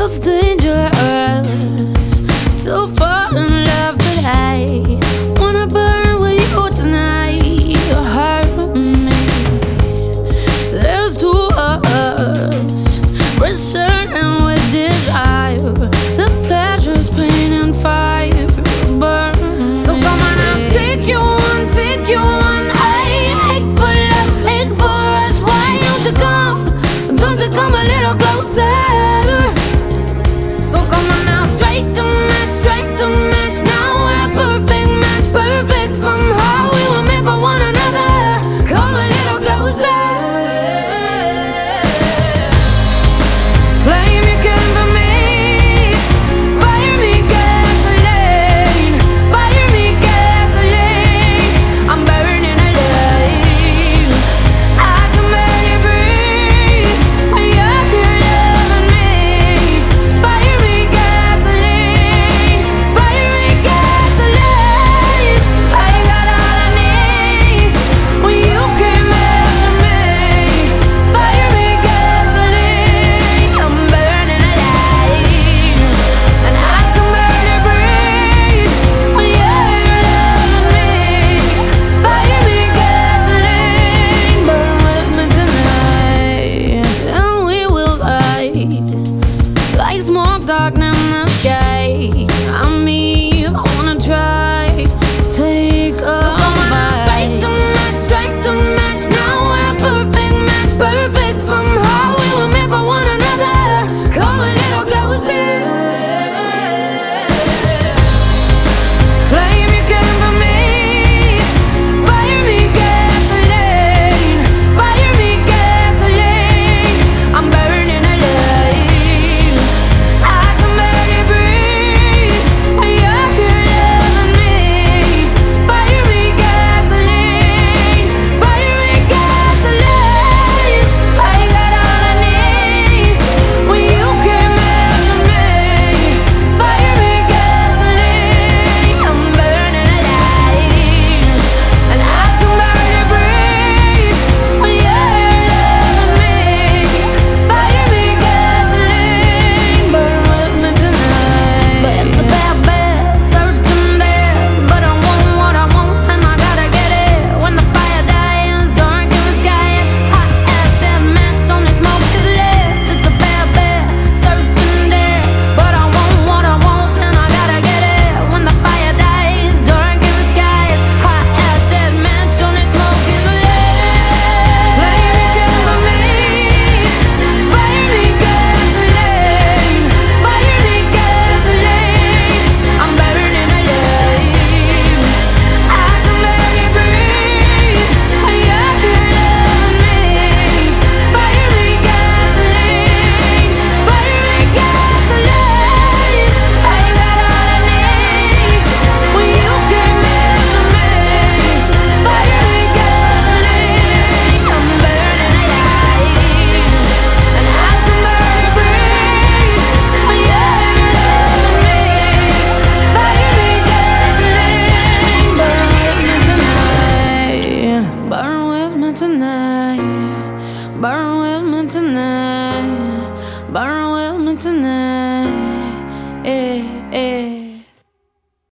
feels dangerous. Tonight.